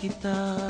kita.